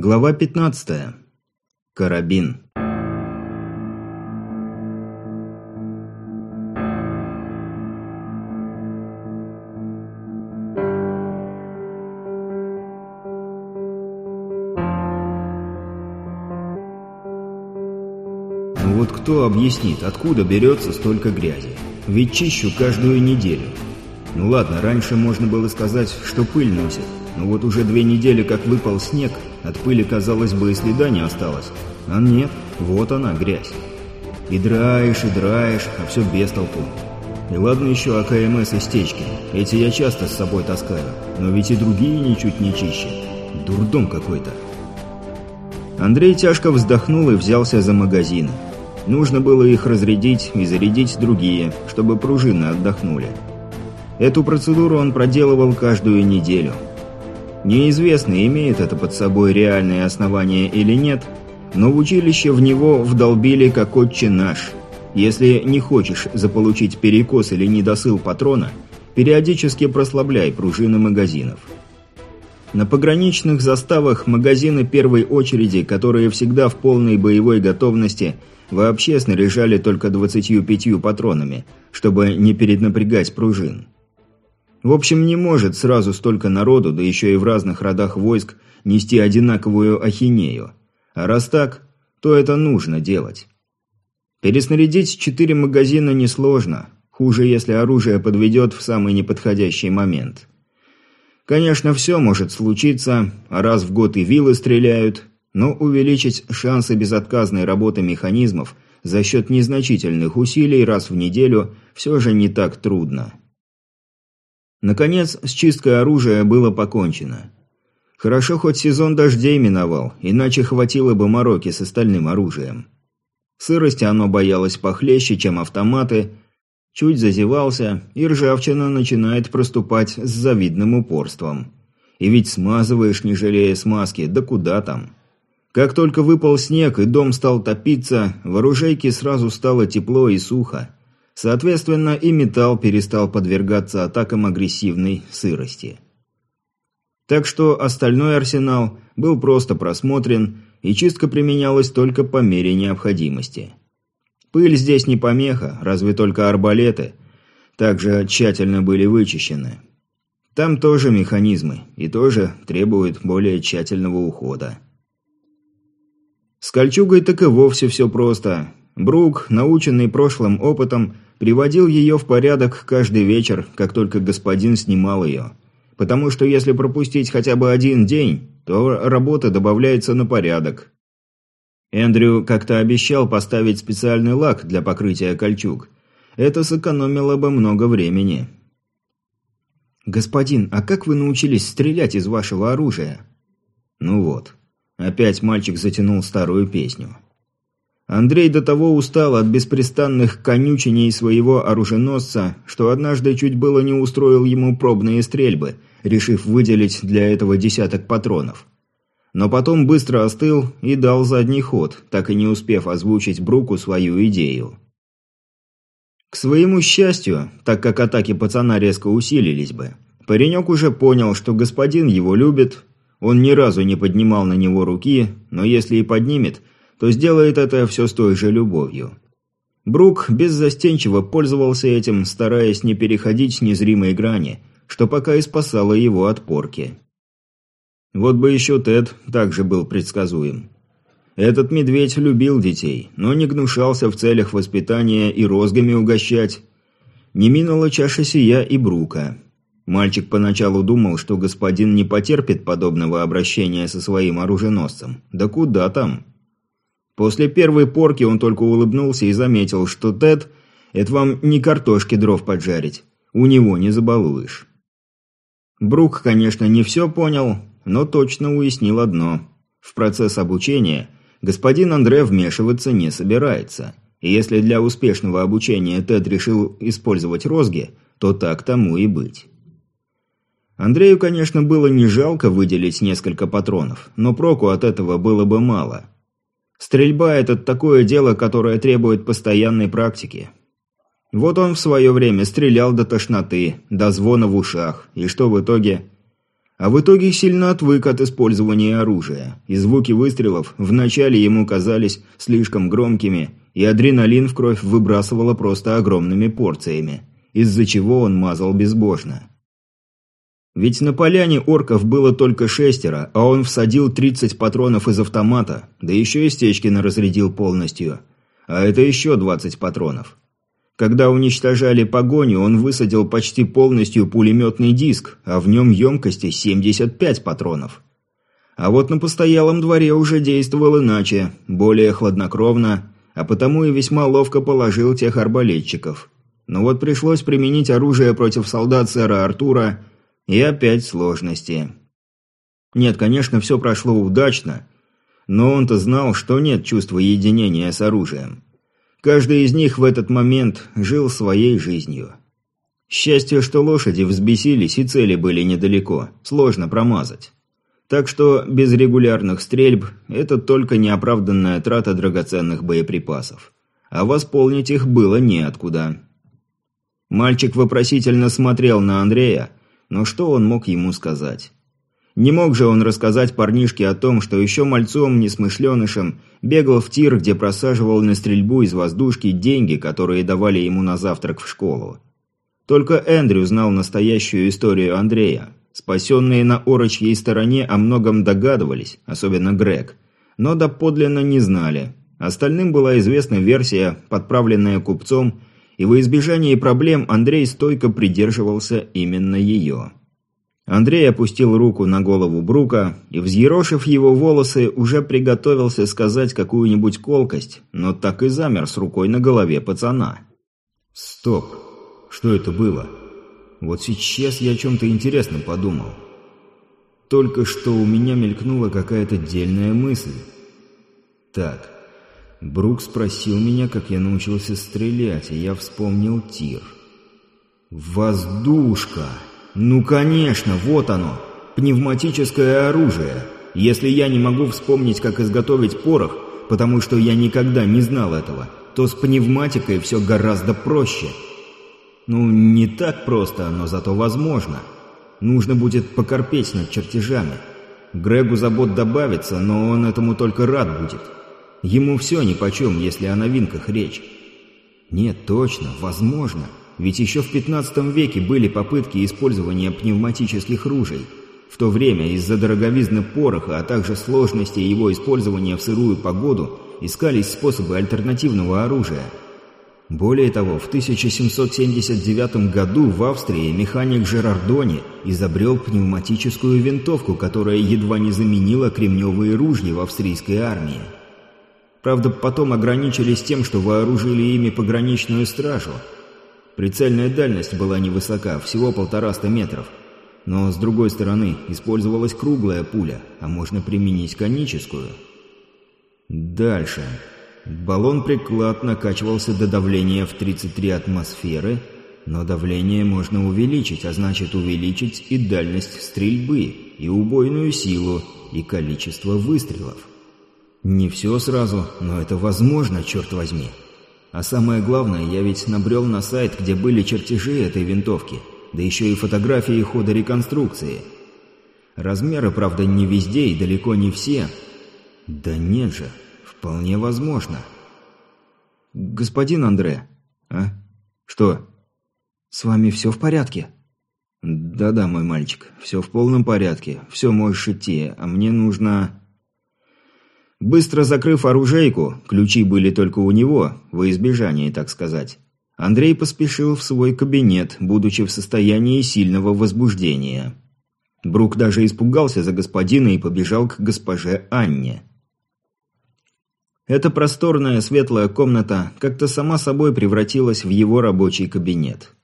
Глава 15. Карабин. Ну вот кто объяснит, откуда берется столько грязи? Ведь чищу каждую неделю. Ну ладно, раньше можно было сказать, что пыль носит. Но вот уже две недели как выпал снег, от пыли, казалось бы, и следа не осталось. А нет, вот она, грязь. И драешь, и драешь, а все без толку. И ладно еще АКМС и стечки. Эти я часто с собой таскаю. Но ведь и другие ничуть не чище. Дурдом какой-то. Андрей тяжко вздохнул и взялся за магазины. Нужно было их разрядить и зарядить другие, чтобы пружины отдохнули. Эту процедуру он проделывал каждую неделю. Неизвестно, имеет это под собой реальные основания или нет, но в училище в него вдолбили как отче наш. Если не хочешь заполучить перекос или недосыл патрона, периодически прослабляй пружины магазинов. На пограничных заставах магазины первой очереди, которые всегда в полной боевой готовности, вообще снаряжали только 25 патронами, чтобы не переднапрягать пружин. В общем, не может сразу столько народу, да еще и в разных родах войск, нести одинаковую ахинею. А раз так, то это нужно делать. Переснарядить четыре магазина несложно. Хуже, если оружие подведет в самый неподходящий момент. Конечно, все может случиться, а раз в год и вилы стреляют, но увеличить шансы безотказной работы механизмов за счет незначительных усилий раз в неделю все же не так трудно. Наконец, с чисткой оружия было покончено. Хорошо, хоть сезон дождей миновал, иначе хватило бы мороки с остальным оружием. Сырости оно боялось похлеще, чем автоматы, чуть зазевался, и ржавчина начинает проступать с завидным упорством. И ведь смазываешь, не жалея смазки, да куда там. Как только выпал снег и дом стал топиться, в оружейке сразу стало тепло и сухо. Соответственно, и металл перестал подвергаться атакам агрессивной сырости. Так что остальной арсенал был просто просмотрен, и чистка применялась только по мере необходимости. Пыль здесь не помеха, разве только арбалеты, также тщательно были вычищены. Там тоже механизмы, и тоже требуют более тщательного ухода. С кольчугой так и вовсе все просто. Брук, наученный прошлым опытом, Приводил ее в порядок каждый вечер, как только господин снимал ее. Потому что если пропустить хотя бы один день, то работа добавляется на порядок. Эндрю как-то обещал поставить специальный лак для покрытия кольчуг. Это сэкономило бы много времени. «Господин, а как вы научились стрелять из вашего оружия?» «Ну вот». Опять мальчик затянул старую песню. Андрей до того устал от беспрестанных конючений своего оруженосца, что однажды чуть было не устроил ему пробные стрельбы, решив выделить для этого десяток патронов. Но потом быстро остыл и дал задний ход, так и не успев озвучить Бруку свою идею. К своему счастью, так как атаки пацана резко усилились бы, паренек уже понял, что господин его любит, он ни разу не поднимал на него руки, но если и поднимет – то сделает это все с той же любовью. Брук беззастенчиво пользовался этим, стараясь не переходить незримой грани, что пока и спасало его от порки. Вот бы еще Тед также был предсказуем. Этот медведь любил детей, но не гнушался в целях воспитания и розгами угощать. Не минула чаша сия и Брука. Мальчик поначалу думал, что господин не потерпит подобного обращения со своим оруженосцем. Да куда там? После первой порки он только улыбнулся и заметил, что Тед – это вам не картошки дров поджарить. У него не забалуешь. Брук, конечно, не все понял, но точно уяснил одно. В процесс обучения господин Андре вмешиваться не собирается. И если для успешного обучения Тед решил использовать розги, то так тому и быть. Андрею, конечно, было не жалко выделить несколько патронов, но проку от этого было бы мало – Стрельба – это такое дело, которое требует постоянной практики. Вот он в свое время стрелял до тошноты, до звона в ушах, и что в итоге? А в итоге сильно отвык от использования оружия, и звуки выстрелов вначале ему казались слишком громкими, и адреналин в кровь выбрасывало просто огромными порциями, из-за чего он мазал безбожно. Ведь на поляне орков было только шестеро, а он всадил 30 патронов из автомата, да еще и Стечкина разрядил полностью. А это еще 20 патронов. Когда уничтожали погоню, он высадил почти полностью пулеметный диск, а в нем емкости 75 патронов. А вот на постоялом дворе уже действовал иначе, более хладнокровно, а потому и весьма ловко положил тех арбалетчиков. Но вот пришлось применить оружие против солдат сэра Артура, и опять сложности. Нет, конечно, все прошло удачно, но он-то знал, что нет чувства единения с оружием. Каждый из них в этот момент жил своей жизнью. Счастье, что лошади взбесились и цели были недалеко, сложно промазать. Так что без регулярных стрельб это только неоправданная трата драгоценных боеприпасов. А восполнить их было неоткуда. Мальчик вопросительно смотрел на Андрея, но что он мог ему сказать? Не мог же он рассказать парнишке о том, что еще мальцом, несмышленышем, бегал в тир, где просаживал на стрельбу из воздушки деньги, которые давали ему на завтрак в школу. Только Эндрю знал настоящую историю Андрея. Спасенные на орочьей стороне о многом догадывались, особенно Грег, но доподлинно не знали. Остальным была известна версия, подправленная купцом, и во избежание проблем Андрей стойко придерживался именно ее. Андрей опустил руку на голову Брука и, взъерошив его волосы, уже приготовился сказать какую-нибудь колкость, но так и замер с рукой на голове пацана. «Стоп! Что это было? Вот сейчас я о чем-то интересном подумал. Только что у меня мелькнула какая-то дельная мысль. Так, Брук спросил меня, как я научился стрелять, и я вспомнил тир. «Воздушка!» Ну конечно, вот оно. Пневматическое оружие. Если я не могу вспомнить, как изготовить порох, потому что я никогда не знал этого, то с пневматикой все гораздо проще. Ну, не так просто, но зато возможно. Нужно будет покорпеть над чертежами. Грегу забот добавится, но он этому только рад будет. Ему все нипочем, если о новинках речь. Нет, точно, возможно. Ведь еще в 15 веке были попытки использования пневматических ружей. В то время из-за дороговизны пороха, а также сложности его использования в сырую погоду, искались способы альтернативного оружия. Более того, в 1779 году в Австрии механик Жерардони изобрел пневматическую винтовку, которая едва не заменила кремневые ружья в австрийской армии. Правда, потом ограничились тем, что вооружили ими пограничную стражу – Прицельная дальность была невысока, всего полтораста метров. Но, с другой стороны, использовалась круглая пуля, а можно применить коническую. Дальше. Баллон-приклад накачивался до давления в 33 атмосферы, но давление можно увеличить, а значит увеличить и дальность стрельбы, и убойную силу, и количество выстрелов. Не все сразу, но это возможно, черт возьми. А самое главное, я ведь набрел на сайт, где были чертежи этой винтовки, да еще и фотографии хода реконструкции. Размеры, правда, не везде и далеко не все. Да нет же, вполне возможно. Господин Андре, а? Что? С вами все в порядке? Да-да, мой мальчик, все в полном порядке, все можешь идти, а мне нужно... Быстро закрыв оружейку, ключи были только у него, во избежание, так сказать. Андрей поспешил в свой кабинет, будучи в состоянии сильного возбуждения. Брук даже испугался за господина и побежал к госпоже Анне. Эта просторная светлая комната как-то сама собой превратилась в его рабочий кабинет.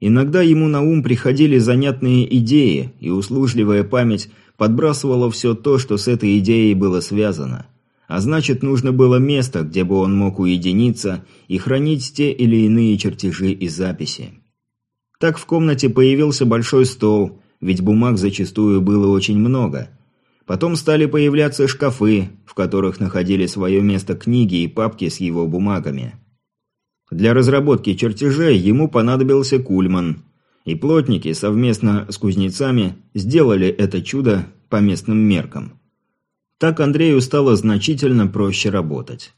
Иногда ему на ум приходили занятные идеи, и услужливая память подбрасывала все то, что с этой идеей было связано – а значит, нужно было место, где бы он мог уединиться и хранить те или иные чертежи и записи. Так в комнате появился большой стол, ведь бумаг зачастую было очень много. Потом стали появляться шкафы, в которых находили свое место книги и папки с его бумагами. Для разработки чертежей ему понадобился кульман. И плотники совместно с кузнецами сделали это чудо по местным меркам. Так Андрею стало значительно проще работать.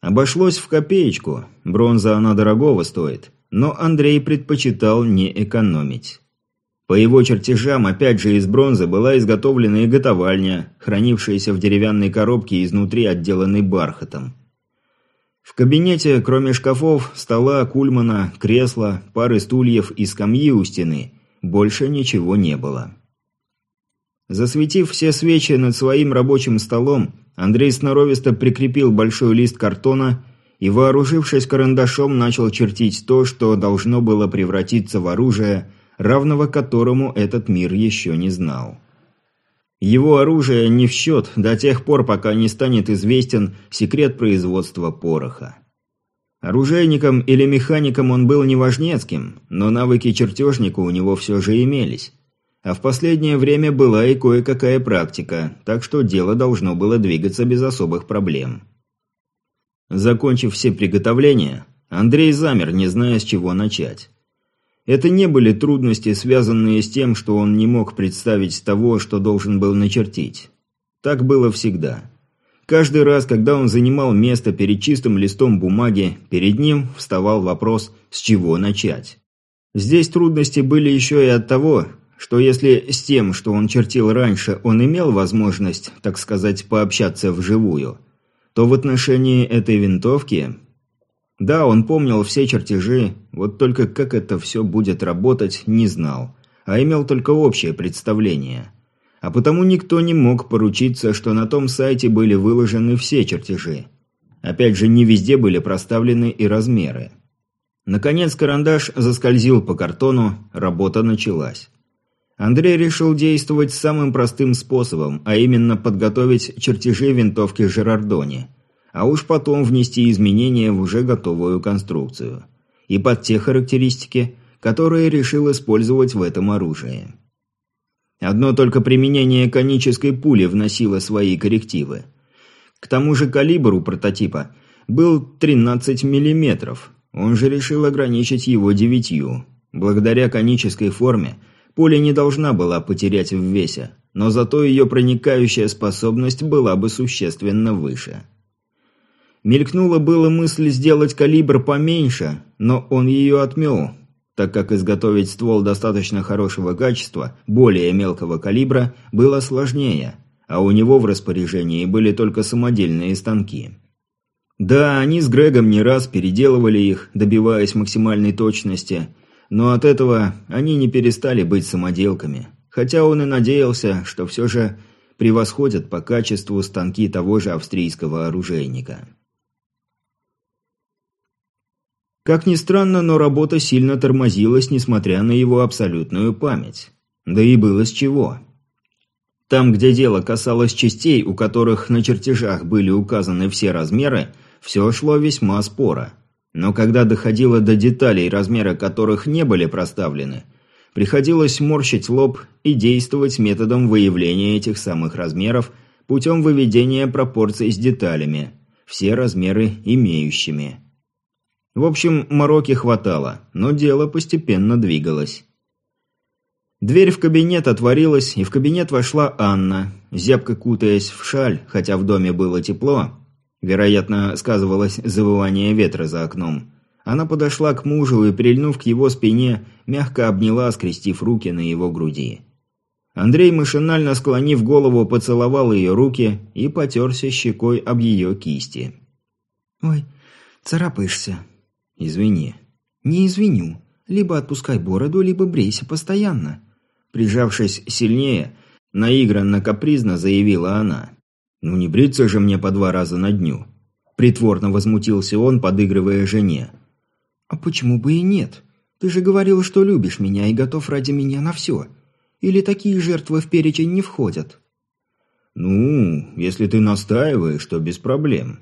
Обошлось в копеечку, бронза она дорогого стоит, но Андрей предпочитал не экономить. По его чертежам, опять же из бронзы, была изготовлена и готовальня, хранившаяся в деревянной коробке изнутри отделанной бархатом. В кабинете, кроме шкафов, стола, кульмана, кресла, пары стульев и скамьи у стены, больше ничего не было. Засветив все свечи над своим рабочим столом, Андрей сноровисто прикрепил большой лист картона и, вооружившись карандашом, начал чертить то, что должно было превратиться в оружие, равного которому этот мир еще не знал. Его оружие не в счет до тех пор, пока не станет известен секрет производства пороха. Оружейником или механиком он был неважнецким, но навыки чертежника у него все же имелись. А в последнее время была и кое-какая практика, так что дело должно было двигаться без особых проблем. Закончив все приготовления, Андрей замер, не зная, с чего начать. Это не были трудности, связанные с тем, что он не мог представить того, что должен был начертить. Так было всегда. Каждый раз, когда он занимал место перед чистым листом бумаги, перед ним вставал вопрос, с чего начать. Здесь трудности были еще и от того, что если с тем, что он чертил раньше, он имел возможность, так сказать, пообщаться вживую, то в отношении этой винтовки да, он помнил все чертежи, вот только как это все будет работать, не знал, а имел только общее представление. А потому никто не мог поручиться, что на том сайте были выложены все чертежи. Опять же, не везде были проставлены и размеры. Наконец карандаш заскользил по картону, работа началась. Андрей решил действовать самым простым способом, а именно подготовить чертежи винтовки Жерардони – а уж потом внести изменения в уже готовую конструкцию. И под те характеристики, которые решил использовать в этом оружии. Одно только применение конической пули вносило свои коррективы. К тому же калибр у прототипа был 13 мм, он же решил ограничить его девятью. Благодаря конической форме пуля не должна была потерять в весе, но зато ее проникающая способность была бы существенно выше. Мелькнула была мысль сделать калибр поменьше, но он ее отмел, так как изготовить ствол достаточно хорошего качества, более мелкого калибра, было сложнее, а у него в распоряжении были только самодельные станки. Да, они с Грегом не раз переделывали их, добиваясь максимальной точности, но от этого они не перестали быть самоделками, хотя он и надеялся, что все же превосходят по качеству станки того же австрийского оружейника. Как ни странно, но работа сильно тормозилась, несмотря на его абсолютную память. Да и было с чего. Там, где дело касалось частей, у которых на чертежах были указаны все размеры, все шло весьма споро. Но когда доходило до деталей, размеры которых не были проставлены, приходилось морщить лоб и действовать методом выявления этих самых размеров путем выведения пропорций с деталями, все размеры имеющими. В общем, мороки хватало, но дело постепенно двигалось. Дверь в кабинет отворилась, и в кабинет вошла Анна, зябко кутаясь в шаль, хотя в доме было тепло. Вероятно, сказывалось завывание ветра за окном. Она подошла к мужу и, прильнув к его спине, мягко обняла, скрестив руки на его груди. Андрей, машинально склонив голову, поцеловал ее руки и потерся щекой об ее кисти. «Ой, царапаешься», «Извини». «Не извиню. Либо отпускай бороду, либо брейся постоянно». Прижавшись сильнее, наигранно капризно заявила она. «Ну не бриться же мне по два раза на дню». Притворно возмутился он, подыгрывая жене. «А почему бы и нет? Ты же говорил, что любишь меня и готов ради меня на все. Или такие жертвы в перечень не входят?» «Ну, если ты настаиваешь, то без проблем.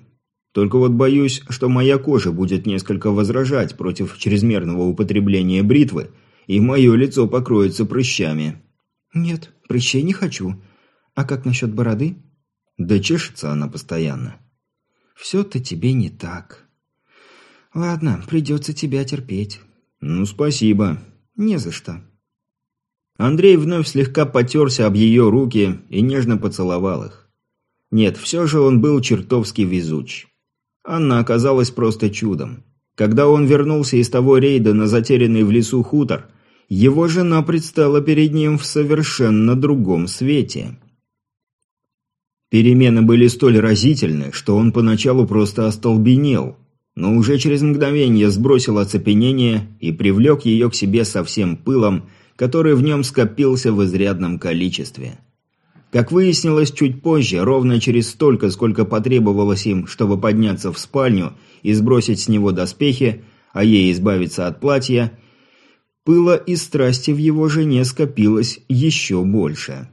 Только вот боюсь, что моя кожа будет несколько возражать против чрезмерного употребления бритвы, и мое лицо покроется прыщами». «Нет, прыщей не хочу. А как насчет бороды?» «Да чешется она постоянно». «Все-то тебе не так. Ладно, придется тебя терпеть». «Ну, спасибо». «Не за что». Андрей вновь слегка потерся об ее руки и нежно поцеловал их. Нет, все же он был чертовски везуч. Анна оказалась просто чудом. Когда он вернулся из того рейда на затерянный в лесу хутор, его жена предстала перед ним в совершенно другом свете. Перемены были столь разительны, что он поначалу просто остолбенел, но уже через мгновение сбросил оцепенение и привлек ее к себе со всем пылом, который в нем скопился в изрядном количестве. Как выяснилось чуть позже, ровно через столько, сколько потребовалось им, чтобы подняться в спальню и сбросить с него доспехи, а ей избавиться от платья, пыла и страсти в его жене скопилось еще больше.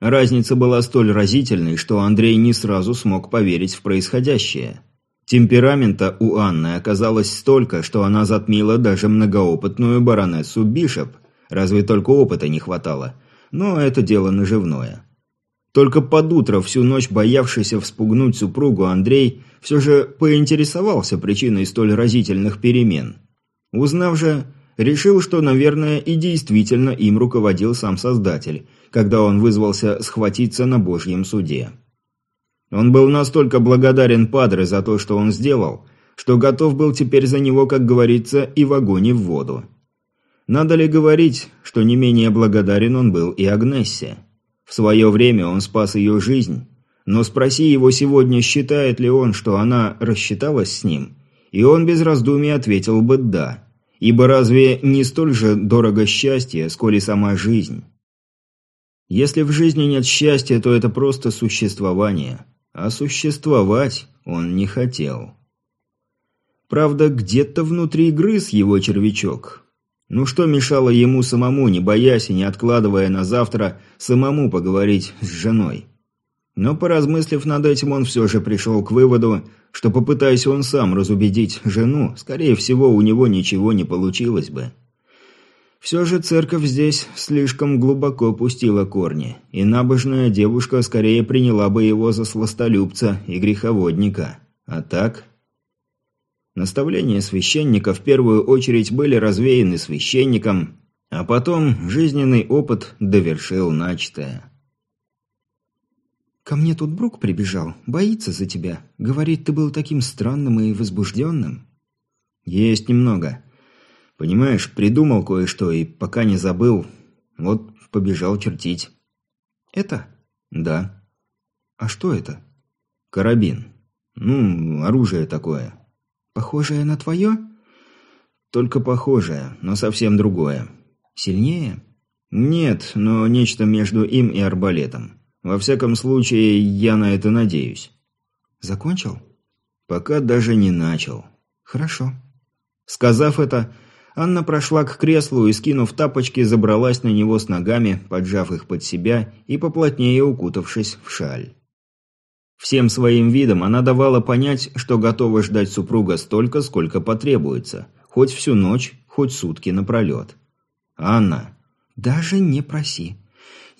Разница была столь разительной, что Андрей не сразу смог поверить в происходящее. Темперамента у Анны оказалось столько, что она затмила даже многоопытную баронессу Бишоп, разве только опыта не хватало – но это дело наживное. Только под утро, всю ночь боявшийся вспугнуть супругу Андрей, все же поинтересовался причиной столь разительных перемен. Узнав же, решил, что, наверное, и действительно им руководил сам Создатель, когда он вызвался схватиться на Божьем суде. Он был настолько благодарен Падре за то, что он сделал, что готов был теперь за него, как говорится, и в огонь и в воду. Надо ли говорить, что не менее благодарен он был и Агнессе? В свое время он спас ее жизнь, но спроси его сегодня, считает ли он, что она рассчиталась с ним, и он без раздумий ответил бы «да», ибо разве не столь же дорого счастье, сколь и сама жизнь? Если в жизни нет счастья, то это просто существование, а существовать он не хотел. Правда, где-то внутри грыз его червячок, ну что мешало ему самому, не боясь и не откладывая на завтра, самому поговорить с женой? Но поразмыслив над этим, он все же пришел к выводу, что попытаясь он сам разубедить жену, скорее всего, у него ничего не получилось бы. Все же церковь здесь слишком глубоко пустила корни, и набожная девушка скорее приняла бы его за сластолюбца и греховодника. А так... Наставления священника в первую очередь были развеяны священником, а потом жизненный опыт довершил начатое. «Ко мне тут Брук прибежал, боится за тебя. Говорит, ты был таким странным и возбужденным». «Есть немного. Понимаешь, придумал кое-что и пока не забыл, вот побежал чертить». «Это?» «Да». «А что это?» «Карабин. Ну, оружие такое». Похожее на твое? Только похожее, но совсем другое. Сильнее? Нет, но нечто между им и арбалетом. Во всяком случае, я на это надеюсь. Закончил? Пока даже не начал. Хорошо. Сказав это, Анна прошла к креслу и, скинув тапочки, забралась на него с ногами, поджав их под себя и поплотнее укутавшись в шаль. Всем своим видом она давала понять, что готова ждать супруга столько, сколько потребуется. Хоть всю ночь, хоть сутки напролет. «Анна!» «Даже не проси.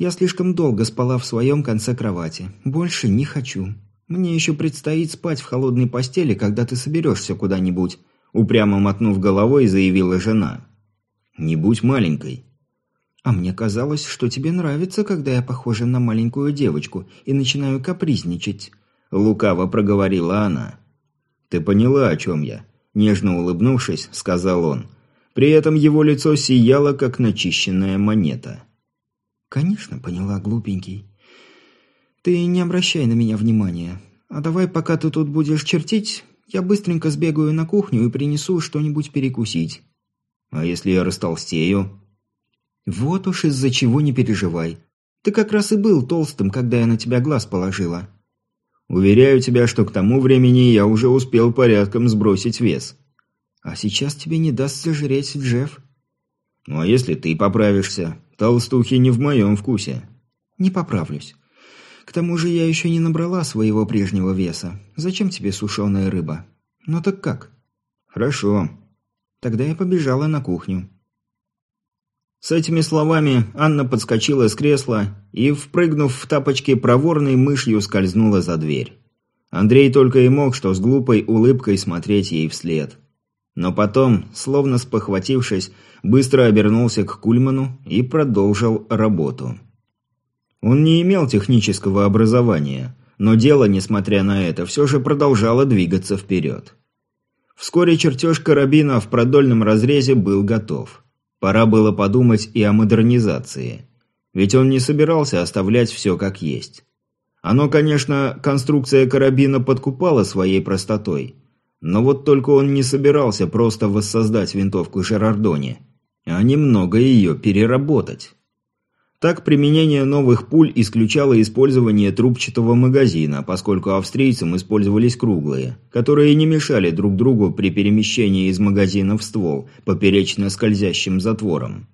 Я слишком долго спала в своем конце кровати. Больше не хочу. Мне еще предстоит спать в холодной постели, когда ты соберешься куда-нибудь», упрямо мотнув головой, заявила жена. «Не будь маленькой». «А мне казалось, что тебе нравится, когда я похожа на маленькую девочку и начинаю капризничать», — лукаво проговорила она. «Ты поняла, о чем я?» — нежно улыбнувшись, сказал он. При этом его лицо сияло, как начищенная монета. «Конечно, поняла, глупенький. Ты не обращай на меня внимания. А давай, пока ты тут будешь чертить, я быстренько сбегаю на кухню и принесу что-нибудь перекусить». «А если я растолстею?» «Вот уж из-за чего не переживай. Ты как раз и был толстым, когда я на тебя глаз положила». «Уверяю тебя, что к тому времени я уже успел порядком сбросить вес». «А сейчас тебе не даст сожреть, Джефф». «Ну а если ты поправишься? Толстухи не в моем вкусе». «Не поправлюсь. К тому же я еще не набрала своего прежнего веса. Зачем тебе сушеная рыба? Ну так как?» «Хорошо». Тогда я побежала на кухню. С этими словами Анна подскочила с кресла и, впрыгнув в тапочки, проворной мышью скользнула за дверь. Андрей только и мог что с глупой улыбкой смотреть ей вслед. Но потом, словно спохватившись, быстро обернулся к Кульману и продолжил работу. Он не имел технического образования, но дело, несмотря на это, все же продолжало двигаться вперед. Вскоре чертеж карабина в продольном разрезе был готов. Пора было подумать и о модернизации. Ведь он не собирался оставлять все как есть. Оно, конечно, конструкция карабина подкупала своей простотой. Но вот только он не собирался просто воссоздать винтовку Жерардони, а немного ее переработать. Так применение новых пуль исключало использование трубчатого магазина, поскольку австрийцам использовались круглые, которые не мешали друг другу при перемещении из магазина в ствол поперечно скользящим затвором.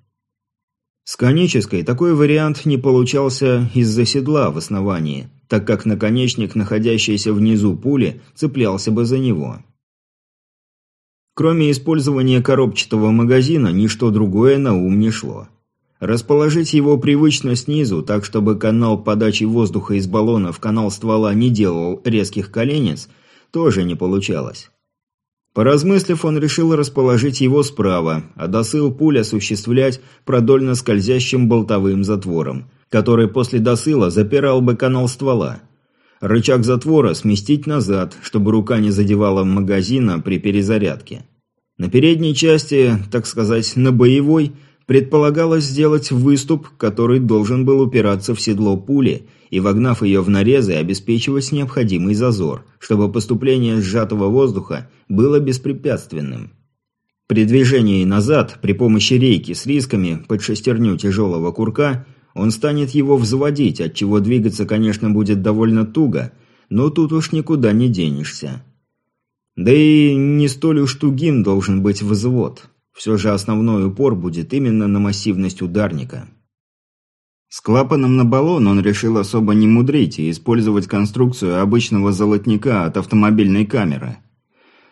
С конической такой вариант не получался из-за седла в основании, так как наконечник, находящийся внизу пули, цеплялся бы за него. Кроме использования коробчатого магазина, ничто другое на ум не шло. Расположить его привычно снизу, так чтобы канал подачи воздуха из баллона в канал ствола не делал резких коленец, тоже не получалось. Поразмыслив, он решил расположить его справа, а досыл пуль осуществлять продольно скользящим болтовым затвором, который после досыла запирал бы канал ствола. Рычаг затвора сместить назад, чтобы рука не задевала магазина при перезарядке. На передней части, так сказать, на боевой – Предполагалось сделать выступ, который должен был упираться в седло пули и, вогнав ее в нарезы, обеспечивать необходимый зазор, чтобы поступление сжатого воздуха было беспрепятственным. При движении назад, при помощи рейки с рисками под шестерню тяжелого курка, он станет его взводить, от чего двигаться, конечно, будет довольно туго, но тут уж никуда не денешься. Да и не столь уж тугим должен быть взвод. Все же основной упор будет именно на массивность ударника. С клапаном на баллон он решил особо не мудрить и использовать конструкцию обычного золотника от автомобильной камеры.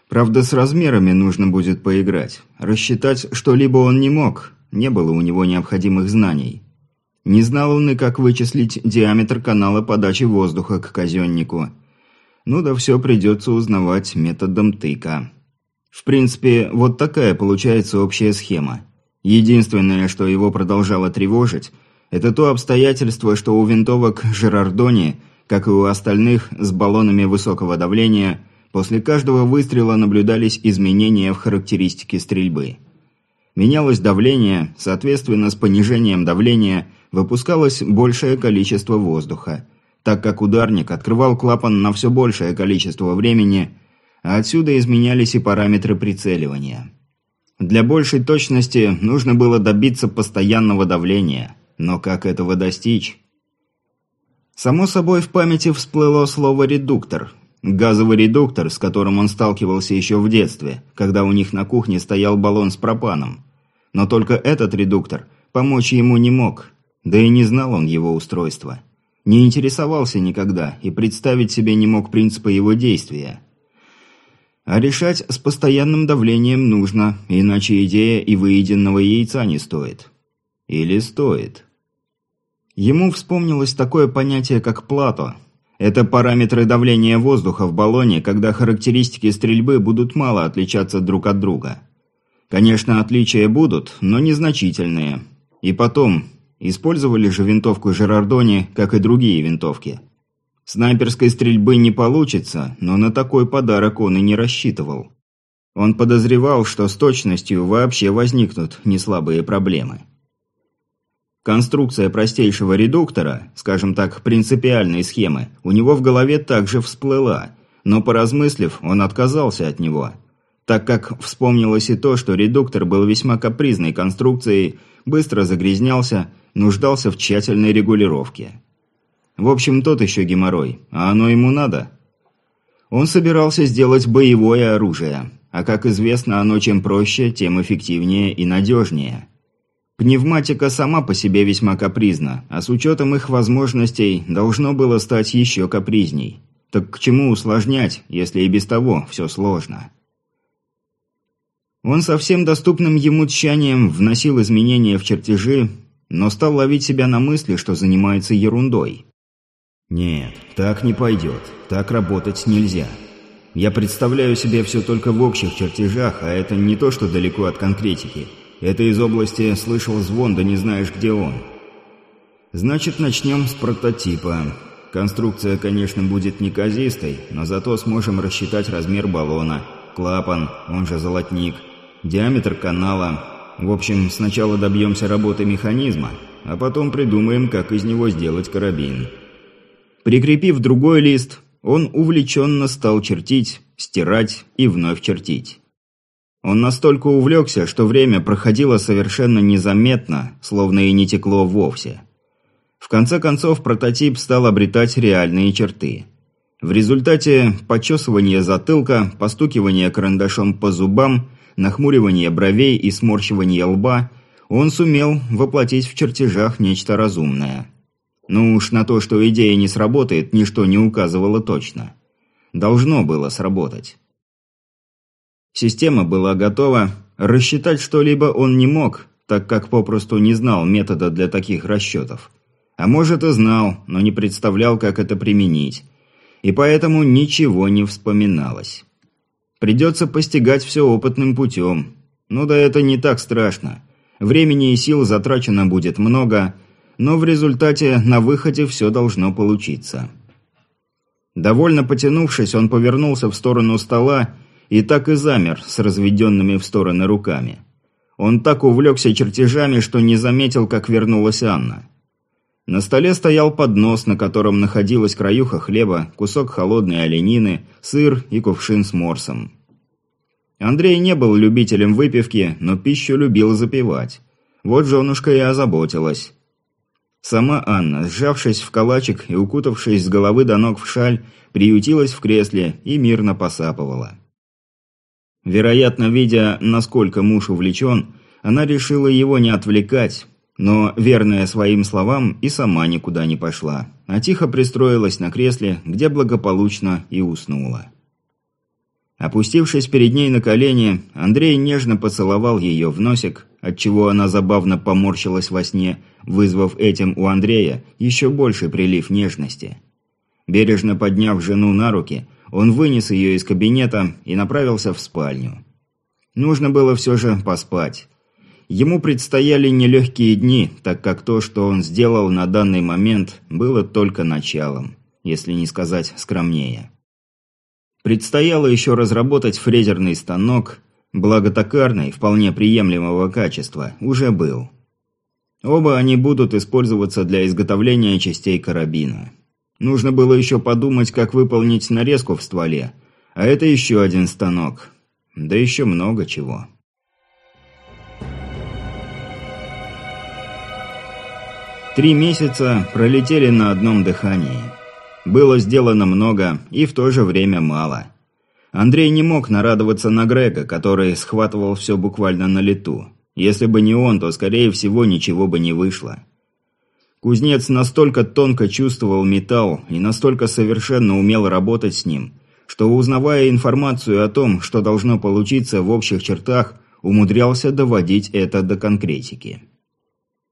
Правда, с размерами нужно будет поиграть. Рассчитать что-либо он не мог, не было у него необходимых знаний. Не знал он и как вычислить диаметр канала подачи воздуха к казеннику. Ну да все придется узнавать методом тыка. В принципе, вот такая получается общая схема. Единственное, что его продолжало тревожить, это то обстоятельство, что у винтовок Жерардони, как и у остальных с баллонами высокого давления, после каждого выстрела наблюдались изменения в характеристике стрельбы. Менялось давление, соответственно, с понижением давления выпускалось большее количество воздуха, так как ударник открывал клапан на все большее количество времени – а отсюда изменялись и параметры прицеливания. Для большей точности нужно было добиться постоянного давления, но как этого достичь? Само собой в памяти всплыло слово «редуктор», газовый редуктор, с которым он сталкивался еще в детстве, когда у них на кухне стоял баллон с пропаном. Но только этот редуктор помочь ему не мог, да и не знал он его устройства. Не интересовался никогда и представить себе не мог принципа его действия. А решать с постоянным давлением нужно, иначе идея и выеденного яйца не стоит. Или стоит. Ему вспомнилось такое понятие, как плато. Это параметры давления воздуха в баллоне, когда характеристики стрельбы будут мало отличаться друг от друга. Конечно, отличия будут, но незначительные. И потом, использовали же винтовку Жерардони, как и другие винтовки – Снайперской стрельбы не получится, но на такой подарок он и не рассчитывал. Он подозревал, что с точностью вообще возникнут неслабые проблемы. Конструкция простейшего редуктора, скажем так, принципиальной схемы, у него в голове также всплыла, но поразмыслив, он отказался от него, так как вспомнилось и то, что редуктор был весьма капризной конструкцией, быстро загрязнялся, нуждался в тщательной регулировке. В общем, тот еще геморрой, а оно ему надо. Он собирался сделать боевое оружие, а как известно, оно чем проще, тем эффективнее и надежнее. Пневматика сама по себе весьма капризна, а с учетом их возможностей должно было стать еще капризней. Так к чему усложнять, если и без того все сложно? Он со всем доступным ему тщанием вносил изменения в чертежи, но стал ловить себя на мысли, что занимается ерундой. Нет, так не пойдет. Так работать нельзя. Я представляю себе все только в общих чертежах, а это не то, что далеко от конкретики. Это из области «слышал звон, да не знаешь, где он». Значит, начнем с прототипа. Конструкция, конечно, будет неказистой, но зато сможем рассчитать размер баллона, клапан, он же золотник, диаметр канала. В общем, сначала добьемся работы механизма, а потом придумаем, как из него сделать карабин. Прикрепив другой лист, он увлеченно стал чертить, стирать и вновь чертить. Он настолько увлекся, что время проходило совершенно незаметно, словно и не текло вовсе. В конце концов, прототип стал обретать реальные черты. В результате почесывания затылка, постукивания карандашом по зубам, нахмуривания бровей и сморщивания лба, он сумел воплотить в чертежах нечто разумное. Ну уж на то, что идея не сработает, ничто не указывало точно. Должно было сработать. Система была готова, рассчитать что-либо он не мог, так как попросту не знал метода для таких расчетов. А может и знал, но не представлял, как это применить. И поэтому ничего не вспоминалось. Придется постигать все опытным путем. Ну да это не так страшно. Времени и сил затрачено будет много, но в результате на выходе все должно получиться. Довольно потянувшись, он повернулся в сторону стола и так и замер с разведенными в стороны руками. Он так увлекся чертежами, что не заметил, как вернулась Анна. На столе стоял поднос, на котором находилась краюха хлеба, кусок холодной оленины, сыр и кувшин с морсом. Андрей не был любителем выпивки, но пищу любил запивать. Вот женушка и озаботилась. Сама Анна, сжавшись в калачик и укутавшись с головы до ног в шаль, приютилась в кресле и мирно посапывала. Вероятно, видя, насколько муж увлечен, она решила его не отвлекать, но, верная своим словам, и сама никуда не пошла, а тихо пристроилась на кресле, где благополучно и уснула. Опустившись перед ней на колени, Андрей нежно поцеловал ее в носик, отчего она забавно поморщилась во сне, вызвав этим у Андрея еще больший прилив нежности. Бережно подняв жену на руки, он вынес ее из кабинета и направился в спальню. Нужно было все же поспать. Ему предстояли нелегкие дни, так как то, что он сделал на данный момент, было только началом, если не сказать скромнее. Предстояло еще разработать фрезерный станок, благо токарный, вполне приемлемого качества, уже был. Оба они будут использоваться для изготовления частей карабина. Нужно было еще подумать, как выполнить нарезку в стволе, а это еще один станок. Да еще много чего. Три месяца пролетели на одном дыхании. Было сделано много и в то же время мало. Андрей не мог нарадоваться на Грега, который схватывал все буквально на лету. Если бы не он, то, скорее всего, ничего бы не вышло. Кузнец настолько тонко чувствовал металл и настолько совершенно умел работать с ним, что, узнавая информацию о том, что должно получиться в общих чертах, умудрялся доводить это до конкретики.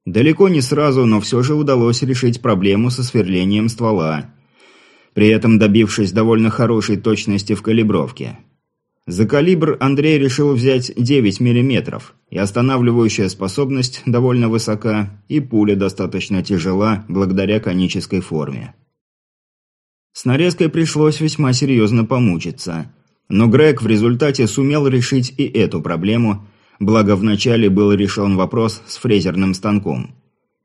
Далеко не сразу, но все же удалось решить проблему со сверлением ствола – при этом добившись довольно хорошей точности в калибровке. За калибр Андрей решил взять 9 мм, и останавливающая способность довольно высока, и пуля достаточно тяжела благодаря конической форме. С нарезкой пришлось весьма серьезно помучиться. Но Грег в результате сумел решить и эту проблему, благо вначале был решен вопрос с фрезерным станком.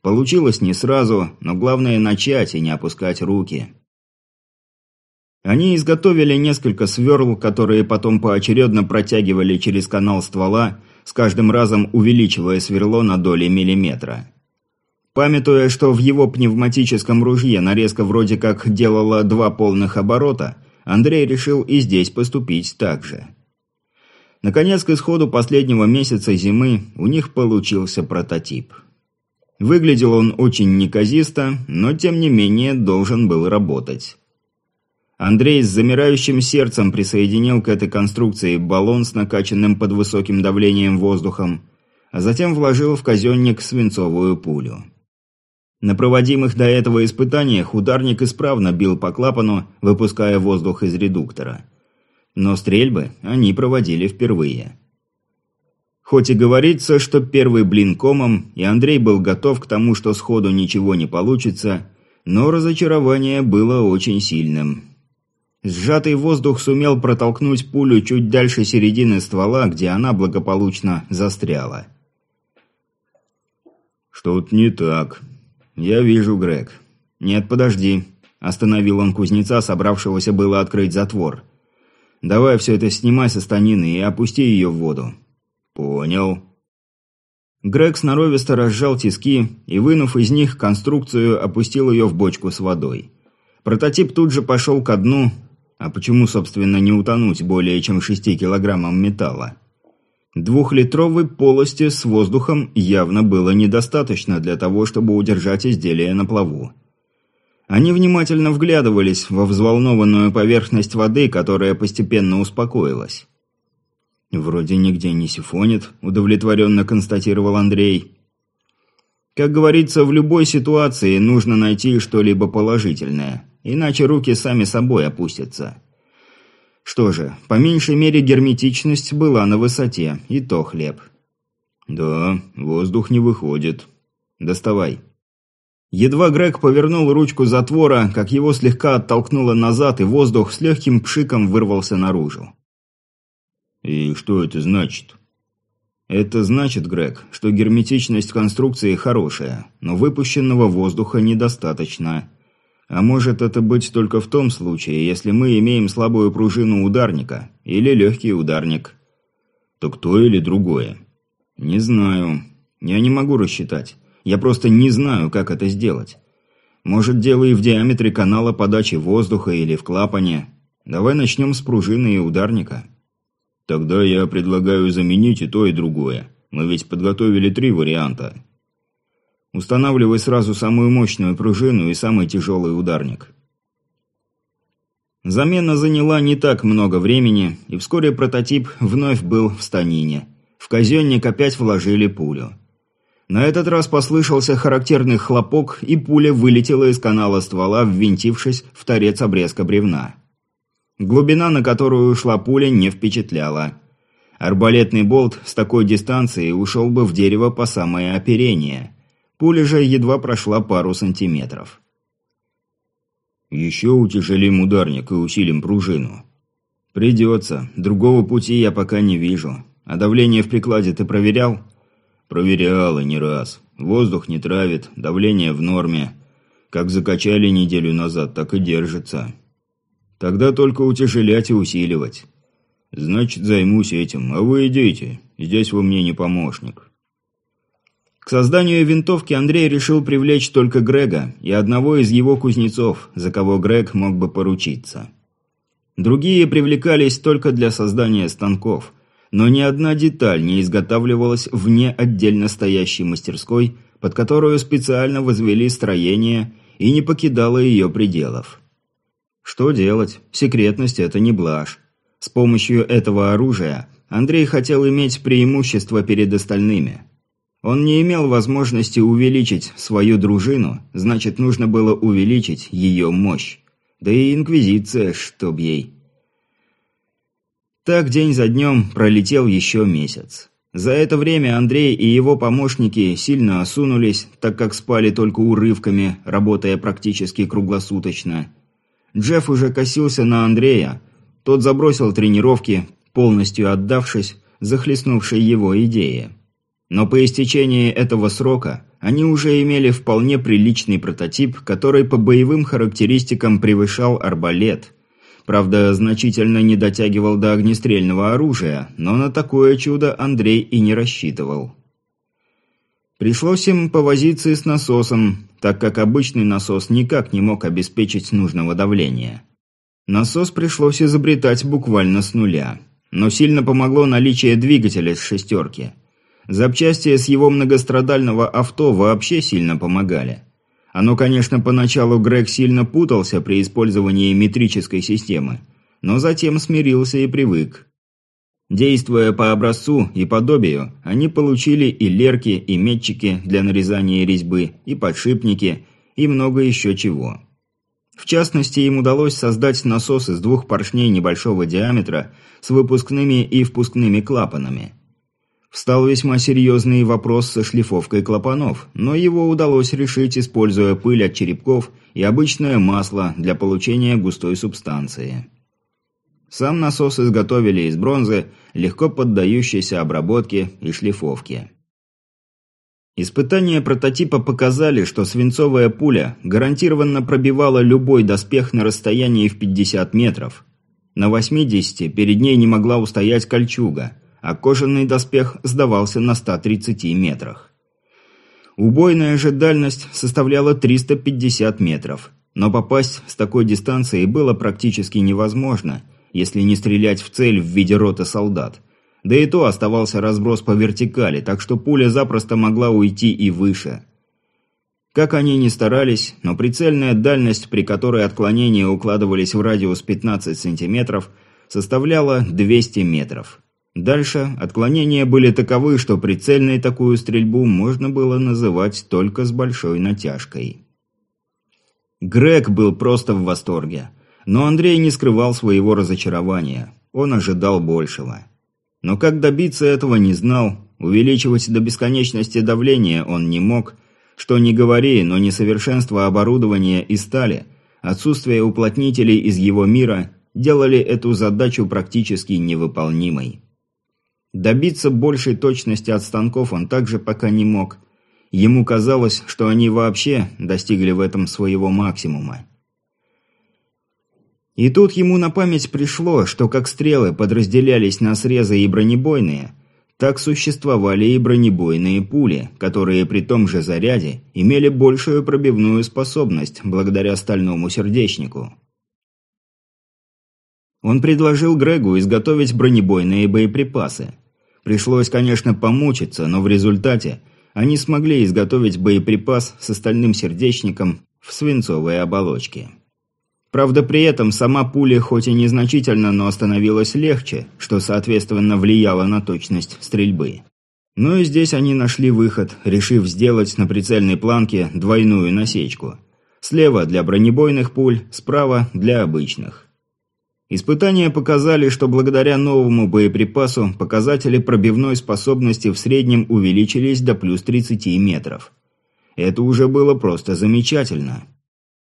Получилось не сразу, но главное начать и не опускать руки. Они изготовили несколько сверл, которые потом поочередно протягивали через канал ствола, с каждым разом увеличивая сверло на доли миллиметра. Памятуя, что в его пневматическом ружье нарезка вроде как делала два полных оборота, Андрей решил и здесь поступить так же. Наконец, к исходу последнего месяца зимы у них получился прототип. Выглядел он очень неказисто, но тем не менее должен был работать. Андрей с замирающим сердцем присоединил к этой конструкции баллон с накачанным под высоким давлением воздухом, а затем вложил в казенник свинцовую пулю. На проводимых до этого испытаниях ударник исправно бил по клапану, выпуская воздух из редуктора. Но стрельбы они проводили впервые. Хоть и говорится, что первый блин комом, и Андрей был готов к тому, что сходу ничего не получится, но разочарование было очень сильным. Сжатый воздух сумел протолкнуть пулю чуть дальше середины ствола, где она благополучно застряла. «Что-то не так. Я вижу, Грег». «Нет, подожди». Остановил он кузнеца, собравшегося было открыть затвор. «Давай все это снимай со станины и опусти ее в воду». «Понял». Грег сноровисто разжал тиски и, вынув из них конструкцию, опустил ее в бочку с водой. Прототип тут же пошел ко дну, а почему, собственно, не утонуть более чем 6 килограммам металла? Двухлитровой полости с воздухом явно было недостаточно для того, чтобы удержать изделие на плаву. Они внимательно вглядывались во взволнованную поверхность воды, которая постепенно успокоилась. «Вроде нигде не сифонит», – удовлетворенно констатировал Андрей. «Как говорится, в любой ситуации нужно найти что-либо положительное, иначе руки сами собой опустятся». Что же, по меньшей мере герметичность была на высоте, и то хлеб. «Да, воздух не выходит. Доставай». Едва Грег повернул ручку затвора, как его слегка оттолкнуло назад, и воздух с легким пшиком вырвался наружу. «И что это значит?» «Это значит, Грег, что герметичность конструкции хорошая, но выпущенного воздуха недостаточно. А может это быть только в том случае, если мы имеем слабую пружину ударника или легкий ударник. То кто или другое? Не знаю. Я не могу рассчитать. Я просто не знаю, как это сделать. Может, дело и в диаметре канала подачи воздуха или в клапане. Давай начнем с пружины и ударника». Тогда я предлагаю заменить и то, и другое. Мы ведь подготовили три варианта. Устанавливай сразу самую мощную пружину и самый тяжелый ударник. Замена заняла не так много времени, и вскоре прототип вновь был в станине. В казенник опять вложили пулю. На этот раз послышался характерный хлопок, и пуля вылетела из канала ствола, ввинтившись в торец обрезка бревна. Глубина, на которую ушла пуля, не впечатляла. Арбалетный болт с такой дистанции ушел бы в дерево по самое оперение. Пуля же едва прошла пару сантиметров. «Еще утяжелим ударник и усилим пружину». «Придется. Другого пути я пока не вижу. А давление в прикладе ты проверял?» «Проверял и не раз. Воздух не травит, давление в норме. Как закачали неделю назад, так и держится». Тогда только утяжелять и усиливать. Значит, займусь этим, а вы идите. Здесь вы мне не помощник. К созданию винтовки Андрей решил привлечь только Грега и одного из его кузнецов, за кого Грег мог бы поручиться. Другие привлекались только для создания станков, но ни одна деталь не изготавливалась вне отдельно стоящей мастерской, под которую специально возвели строение и не покидала ее пределов. Что делать? Секретность – это не блажь. С помощью этого оружия Андрей хотел иметь преимущество перед остальными. Он не имел возможности увеличить свою дружину, значит, нужно было увеличить ее мощь. Да и Инквизиция, чтоб ей. Так день за днем пролетел еще месяц. За это время Андрей и его помощники сильно осунулись, так как спали только урывками, работая практически круглосуточно – Джефф уже косился на Андрея. Тот забросил тренировки, полностью отдавшись захлестнувшей его идее. Но по истечении этого срока они уже имели вполне приличный прототип, который по боевым характеристикам превышал арбалет. Правда, значительно не дотягивал до огнестрельного оружия, но на такое чудо Андрей и не рассчитывал. Пришлось им повозиться с насосом, так как обычный насос никак не мог обеспечить нужного давления. Насос пришлось изобретать буквально с нуля. Но сильно помогло наличие двигателя с шестерки. Запчасти с его многострадального авто вообще сильно помогали. Оно, конечно, поначалу Грег сильно путался при использовании метрической системы, но затем смирился и привык. Действуя по образцу и подобию, они получили и лерки, и метчики для нарезания резьбы, и подшипники, и много еще чего. В частности, им удалось создать насос из двух поршней небольшого диаметра с выпускными и впускными клапанами. Встал весьма серьезный вопрос со шлифовкой клапанов, но его удалось решить, используя пыль от черепков и обычное масло для получения густой субстанции. Сам насос изготовили из бронзы, легко поддающейся обработке и шлифовке. Испытания прототипа показали, что свинцовая пуля гарантированно пробивала любой доспех на расстоянии в 50 метров. На 80 перед ней не могла устоять кольчуга, а кожаный доспех сдавался на 130 метрах. Убойная же дальность составляла 350 метров, но попасть с такой дистанции было практически невозможно, если не стрелять в цель в виде роты солдат – да и то оставался разброс по вертикали, так что пуля запросто могла уйти и выше. Как они ни старались, но прицельная дальность, при которой отклонения укладывались в радиус 15 сантиметров, составляла 200 метров. Дальше отклонения были таковы, что прицельной такую стрельбу можно было называть только с большой натяжкой. Грег был просто в восторге. Но Андрей не скрывал своего разочарования. Он ожидал большего. Но как добиться этого не знал, увеличивать до бесконечности давление он не мог, что не говори, но несовершенство оборудования и стали, отсутствие уплотнителей из его мира делали эту задачу практически невыполнимой. Добиться большей точности от станков он также пока не мог. Ему казалось, что они вообще достигли в этом своего максимума. И тут ему на память пришло, что как стрелы подразделялись на срезы и бронебойные, так существовали и бронебойные пули, которые при том же заряде имели большую пробивную способность благодаря стальному сердечнику. Он предложил Грегу изготовить бронебойные боеприпасы. Пришлось, конечно, помучиться, но в результате они смогли изготовить боеприпас с остальным сердечником в свинцовой оболочке. Правда, при этом сама пуля хоть и незначительно, но становилась легче, что, соответственно, влияло на точность стрельбы. Но и здесь они нашли выход, решив сделать на прицельной планке двойную насечку. Слева для бронебойных пуль, справа для обычных. Испытания показали, что благодаря новому боеприпасу показатели пробивной способности в среднем увеличились до плюс 30 метров. Это уже было просто замечательно.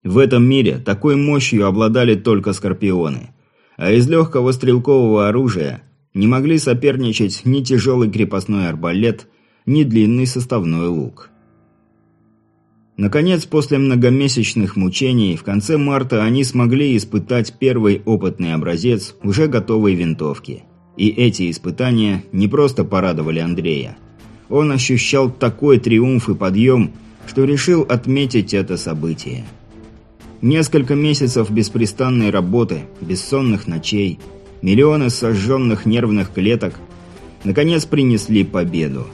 В этом мире такой мощью обладали только скорпионы. А из легкого стрелкового оружия не могли соперничать ни тяжелый крепостной арбалет, ни длинный составной лук. Наконец, после многомесячных мучений, в конце марта они смогли испытать первый опытный образец уже готовой винтовки. И эти испытания не просто порадовали Андрея. Он ощущал такой триумф и подъем, что решил отметить это событие. Несколько месяцев беспрестанной работы, бессонных ночей, миллионы сожженных нервных клеток наконец принесли победу.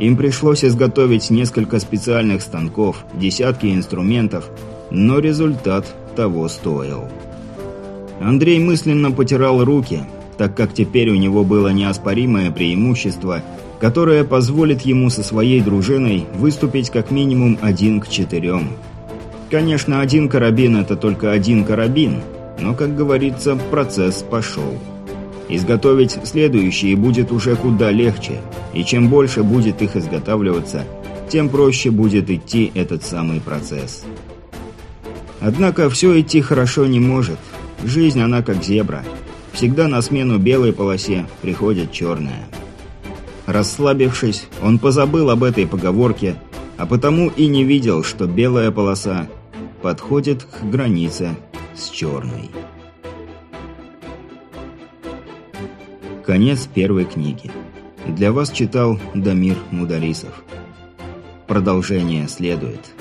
Им пришлось изготовить несколько специальных станков, десятки инструментов, но результат того стоил. Андрей мысленно потирал руки, так как теперь у него было неоспоримое преимущество, которое позволит ему со своей дружиной выступить как минимум один к четырем – Конечно, один карабин – это только один карабин, но, как говорится, процесс пошел. Изготовить следующие будет уже куда легче, и чем больше будет их изготавливаться, тем проще будет идти этот самый процесс. Однако все идти хорошо не может. Жизнь она как зебра. Всегда на смену белой полосе приходит черная. Расслабившись, он позабыл об этой поговорке, а потому и не видел, что белая полоса подходит к границе с черной. Конец первой книги. Для вас читал Дамир Мударисов. Продолжение следует.